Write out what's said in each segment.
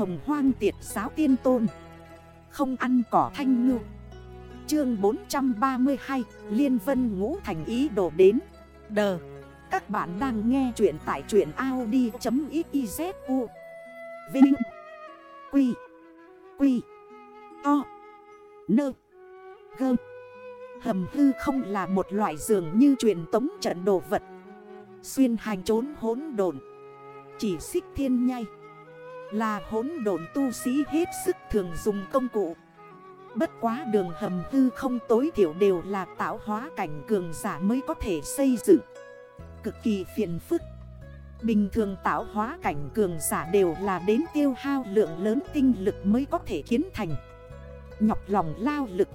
hồng hoang tiệt giáo tiên tôn. Không ăn cỏ thanh ngư. Chương 432 Liên vân ngũ thành ý đổ đến. Đờ. Các bạn đang nghe chuyện tại truyện Audi.xyzu Vinh. Quy. Quy. To. Nơ. Gơ. Hầm hư không là một loại dường như truyền tống trận đồ vật. Xuyên hành trốn hốn đồn Chỉ xích thiên nhai. Là hốn độn tu sĩ hết sức thường dùng công cụ. Bất quá đường hầm hư không tối thiểu đều là tạo hóa cảnh cường giả mới có thể xây dựng. Cực kỳ phiền phức. Bình thường tạo hóa cảnh cường giả đều là đến tiêu hao lượng lớn tinh lực mới có thể kiến thành. Nhọc lòng lao lực.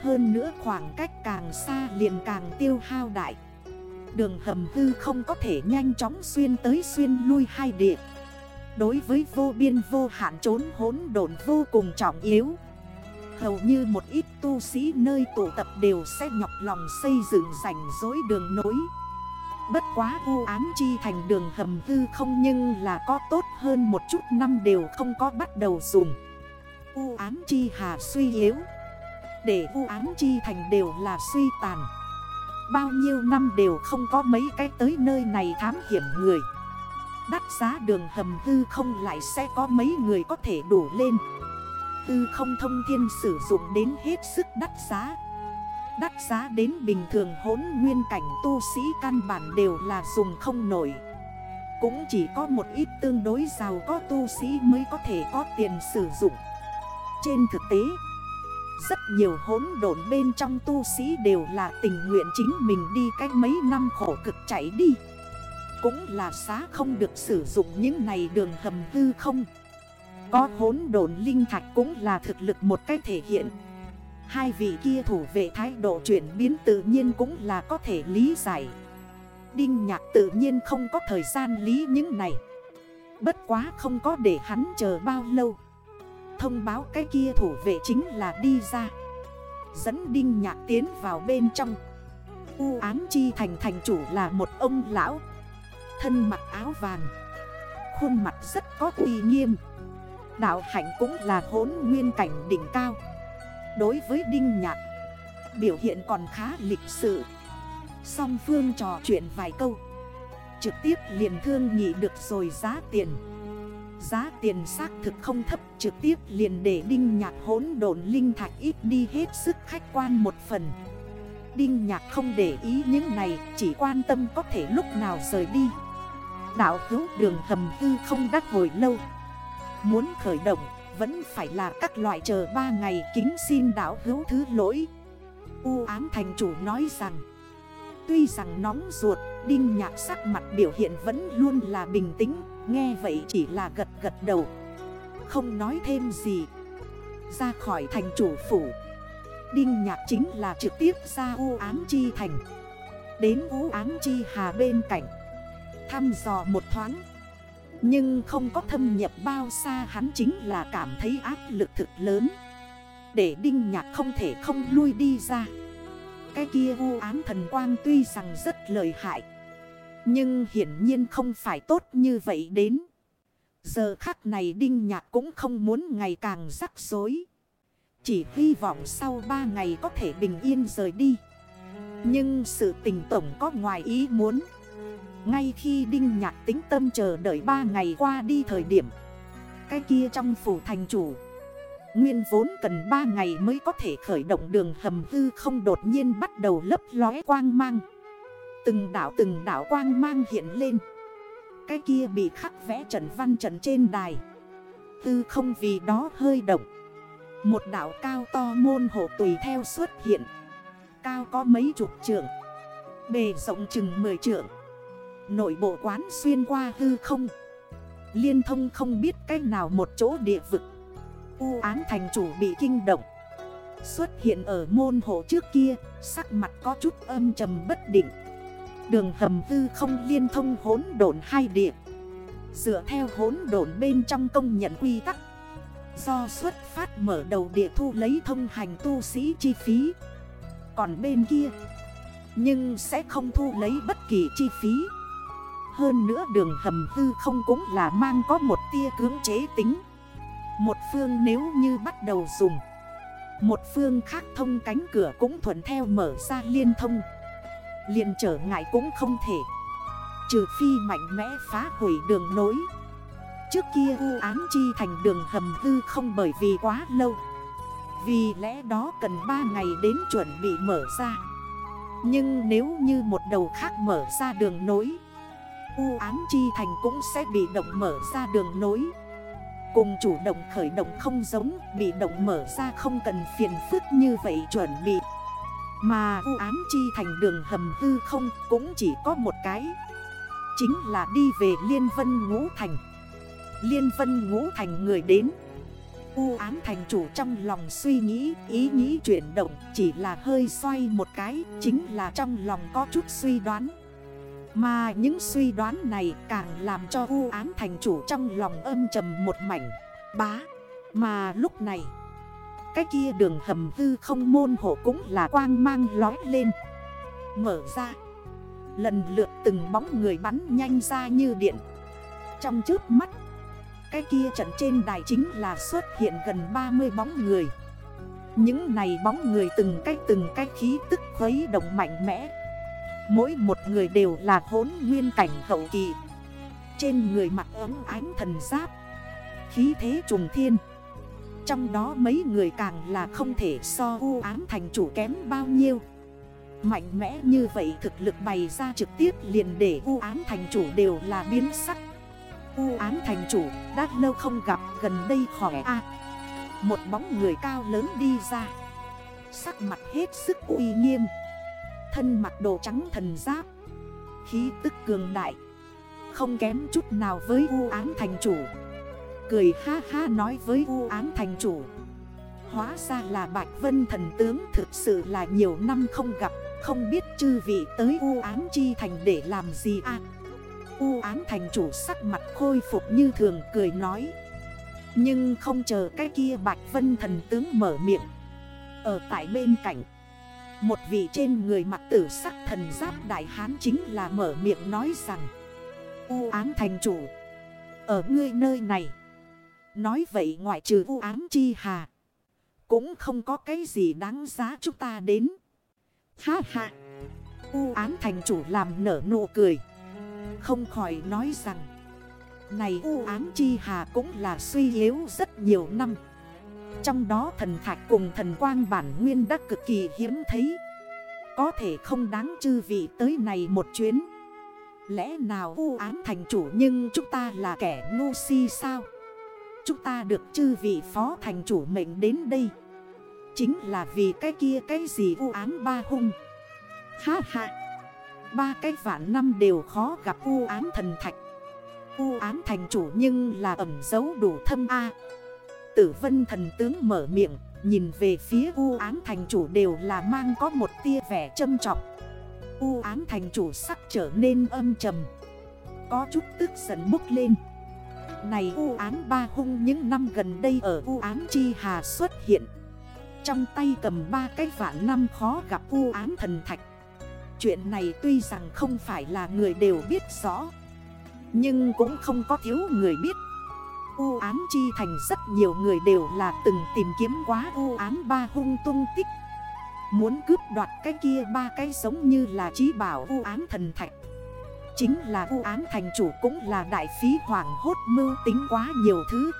Hơn nữa khoảng cách càng xa liền càng tiêu hao đại. Đường hầm hư không có thể nhanh chóng xuyên tới xuyên lui hai địa. Đối với vô biên vô hạn trốn hốn độn vô cùng trọng yếu. Hầu như một ít tu sĩ nơi tụ tập đều sẽ nhọc lòng xây dựng rảnh dối đường nối. Bất quá u ám chi thành đường hầm hư không nhưng là có tốt hơn một chút năm đều không có bắt đầu dùng. U ám chi hà suy yếu. Để u ám chi thành đều là suy tàn. Bao nhiêu năm đều không có mấy cái tới nơi này thám hiểm người. Đắt giá đường hầm tư không lại sẽ có mấy người có thể đủ lên. Tư không thông thiên sử dụng đến hết sức đắt giá. Đắt giá đến bình thường hốn nguyên cảnh tu sĩ căn bản đều là dùng không nổi. Cũng chỉ có một ít tương đối giàu có tu sĩ mới có thể có tiền sử dụng. Trên thực tế, Rất nhiều hốn độn bên trong tu sĩ đều là tình nguyện chính mình đi cách mấy năm khổ cực chạy đi. Cũng là xá không được sử dụng những này đường hầm hư không. Có hốn đồn linh thạch cũng là thực lực một cách thể hiện. Hai vị kia thủ vệ thái độ chuyển biến tự nhiên cũng là có thể lý giải. Đinh nhạc tự nhiên không có thời gian lý những này. Bất quá không có để hắn chờ bao lâu. Thông báo cái kia thủ vệ chính là đi ra. Dẫn đinh nhạc tiến vào bên trong. U ám chi thành thành chủ là một ông lão. Thân mặc áo vàng. Khuôn mặt rất có uy nghiêm. Đạo hạnh cũng là hốn nguyên cảnh đỉnh cao. Đối với Đinh Nhạc, Biểu hiện còn khá lịch sự. Song phương trò chuyện vài câu, Trực tiếp liền thương nghị được rồi giá tiền. Giá tiền xác thực không thấp, Trực tiếp liền để Đinh Nhạc hốn đồn linh thạch ít đi hết sức khách quan một phần. Đinh Nhạc không để ý những này, Chỉ quan tâm có thể lúc nào rời đi. Đạo hữu đường hầm hư không đắt hồi lâu. Muốn khởi động, vẫn phải là các loại chờ 3 ngày kính xin đảo hữu thứ lỗi. U ám thành chủ nói rằng, Tuy rằng nóng ruột, Đinh nhạc sắc mặt biểu hiện vẫn luôn là bình tĩnh, Nghe vậy chỉ là gật gật đầu. Không nói thêm gì. Ra khỏi thành chủ phủ, Đinh nhạc chính là trực tiếp ra u ám chi thành. Đến u ám chi hà bên cạnh Thăm dò một thoáng. Nhưng không có thâm nhập bao xa hắn chính là cảm thấy áp lực thực lớn. Để đinh nhạc không thể không lui đi ra. Cái kia u ám thần quang tuy rằng rất lợi hại, Nhưng hiển nhiên không phải tốt như vậy đến. Giờ khắc này đinh nhạc cũng không muốn ngày càng rắc rối. Chỉ hy vọng sau 3 ngày có thể bình yên rời đi. Nhưng sự tình tổng có ngoài ý muốn ngay khi Đinh Nhạc tính tâm chờ đợi 3 ngày qua đi thời điểm, Cái kia trong phủ thành chủ, Nguyên vốn cần 3 ngày mới có thể khởi động đường hầm hư không đột nhiên bắt đầu lấp lóe quang mang. Từng đảo từng đảo quang mang hiện lên. Cái kia bị khắc vẽ trần văn trần trên đài. Tư không vì đó hơi động. Một đảo cao to môn hộ tùy theo xuất hiện. Cao có mấy chục trượng. Bề rộng chừng 10 trượng. Nội bộ quán xuyên qua hư không. Liên thông không biết cách nào một chỗ địa vực. U án thành chủ bị kinh động. Xuất hiện ở môn hộ trước kia, Sắc mặt có chút âm trầm bất định. Đường hầm hư không liên thông hốn độn hai địa. Dựa theo hốn độn bên trong công nhận quy tắc. Do xuất phát mở đầu địa thu lấy thông hành tu sĩ chi phí. Còn bên kia, Nhưng sẽ không thu lấy bất kỳ chi phí hơn nữa đường hầm hư không cũng là mang có một tia cưỡng chế tính. Một phương nếu như bắt đầu dùng, Một phương khác thông cánh cửa cũng thuận theo mở ra liên thông. Liền trở ngại cũng không thể. Trừ phi mạnh mẽ phá hủy đường nối. Trước kia u ám chi thành đường hầm hư không bởi vì quá lâu. Vì lẽ đó cần 3 ngày đến chuẩn bị mở ra. Nhưng nếu như một đầu khác mở ra đường nối U ám chi thành cũng sẽ bị động mở ra đường nối. Cùng chủ động khởi động không giống Bị động mở ra không cần phiền phức như vậy chuẩn bị. Mà u ám chi thành đường hầm hư không cũng chỉ có một cái. Chính là đi về Liên Vân Ngũ Thành. Liên Vân Ngũ Thành người đến. U án thành chủ trong lòng suy nghĩ, ý nghĩ chuyển động Chỉ là hơi xoay một cái, chính là trong lòng có chút suy đoán. Mà những suy đoán này càng làm cho u án thành chủ trong lòng âm trầm một mảnh. Bá, Mà lúc này, Cái kia đường hầm hư không môn hộ cũng là quang mang lói lên. Mở ra, Lần lượt từng bóng người bắn nhanh ra như điện. Trong trước mắt, Cái kia trận trên đài chính là xuất hiện gần 30 bóng người. Những này bóng người từng cách từng cách khí tức khuấy động mạnh mẽ. Mỗi một người đều là hốn nguyên cảnh hậu kỳ. Trên người mặt ấm ánh thần giáp, Khí thế trùng thiên. Trong đó mấy người càng là không thể so u ám thành chủ kém bao nhiêu. Mạnh mẽ như vậy thực lực bày ra trực tiếp liền để u ám thành chủ đều là biến sắc. U ám thành chủ, đã lâu không gặp, gần đây khỏe a. Một bóng người cao lớn đi ra. Sắc mặt hết sức uy nghiêm. Thân mặc đồ trắng thần giáp. Khí tức cường đại, Không kém chút nào với u Án thành chủ. Cười ha ha nói với u Án thành chủ. Hóa ra là Bạch Vân thần tướng thực sự là nhiều năm không gặp, Không biết chư vị tới u Án chi thành để làm gì à? U án thành chủ sắc mặt khôi phục như thường cười nói. Nhưng không chờ cái kia Bạch Vân thần tướng mở miệng. Ở tại bên cạnh một vị trên người mặt tử sắc thần giáp đại hán chính là mở miệng nói rằng, U án thành chủ, Ở ngươi nơi này. Nói vậy ngoại trừ u án chi hà, cũng không có cái gì đáng giá chúng ta đến. Ha ha! U án thành chủ làm nở nụ cười, Không khỏi nói rằng, Này u án chi hà cũng là suy yếu rất nhiều năm. Trong đó thần thạch cùng thần quang bản nguyên đã cực kỳ hiếm thấy. Có thể không đáng chư vị tới này một chuyến. Lẽ nào u án thành chủ nhưng chúng ta là kẻ ngu si sao? Chúng ta được chư vị phó thành chủ mệnh đến đây. Chính là vì cái kia cái gì u án ba hung? Ha ha! Ba cái vạn năm đều khó gặp u án thần thạch. U án thành chủ nhưng là ẩm dấu đủ thâm A. Tử vân thần tướng mở miệng, Nhìn về phía u án thành chủ đều là mang có một tia vẻ châm trọng U án thành chủ sắc trở nên âm trầm, Có chút tức giận bốc lên. Này u án ba hung, những năm gần đây ở u án chi hà xuất hiện, trong tay cầm ba cái vạn năm khó gặp u án thần thạch. Chuyện này tuy rằng không phải là người đều biết rõ, Nhưng cũng không có thiếu người biết. U án chi thành, rất nhiều người đều là từng tìm kiếm quá u án ba hung tung tích. Muốn cướp đoạt cái kia ba cái giống như là trí bảo u án thần thạch. Chính là u án thành chủ cũng là đại phí hoảng hốt mưu tính quá nhiều thứ.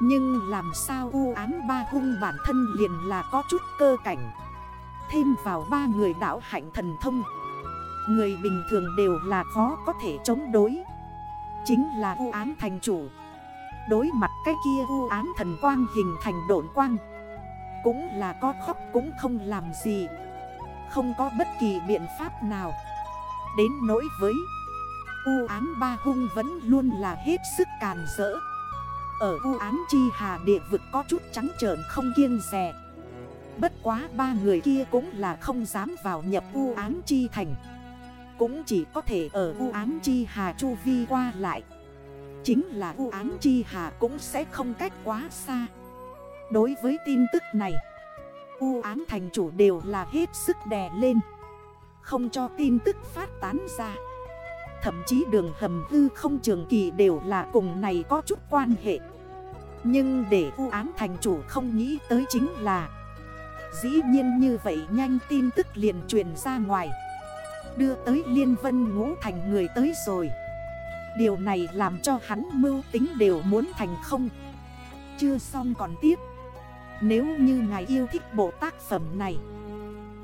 Nhưng làm sao u án ba hung bản thân liền là có chút cơ cảnh? Thêm vào ba người đảo hạnh thần thông, Người bình thường đều là khó có thể chống đối. Chính là u án thành chủ. Đối mặt cái kia u ám thần quang hình thành độn quang. Cũng là có khóc cũng không làm gì. Không có bất kỳ biện pháp nào. Đến nỗi với U ám ba hung vẫn luôn là hết sức càn rỡ. Ở u ám chi hà địa vực có chút trắng trợn không kiêng rè. Bất quá ba người kia cũng là không dám vào nhập u ám chi thành. Cũng chỉ có thể ở u ám chi hà chu vi qua lại. Chính là u án chi hà cũng sẽ không cách quá xa. Đối với tin tức này, U án thành chủ đều là hết sức đè lên. Không cho tin tức phát tán ra. Thậm chí đường hầm hư không trường kỳ đều là cùng này có chút quan hệ. Nhưng để u án thành chủ không nghĩ tới chính là, Dĩ nhiên như vậy nhanh tin tức liền truyền ra ngoài. Đưa tới Liên Vân Ngũ Thành người tới rồi. Điều này làm cho hắn mưu tính đều muốn thành không. Chưa xong còn tiếp. Nếu như ngài yêu thích bộ tác phẩm này,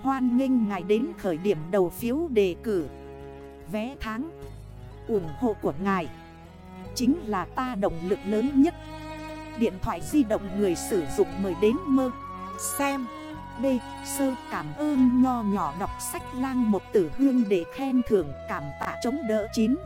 Hoan nghênh ngài đến khởi điểm đầu phiếu đề cử. Vé tháng ủng hộ của ngài Chính là ta động lực lớn nhất. Điện thoại di động người sử dụng mời đến mơ. Xem. B. Sơ cảm ơn nho nhỏ đọc sách lang một tử hương để khen thưởng cảm tạ chống đỡ chín.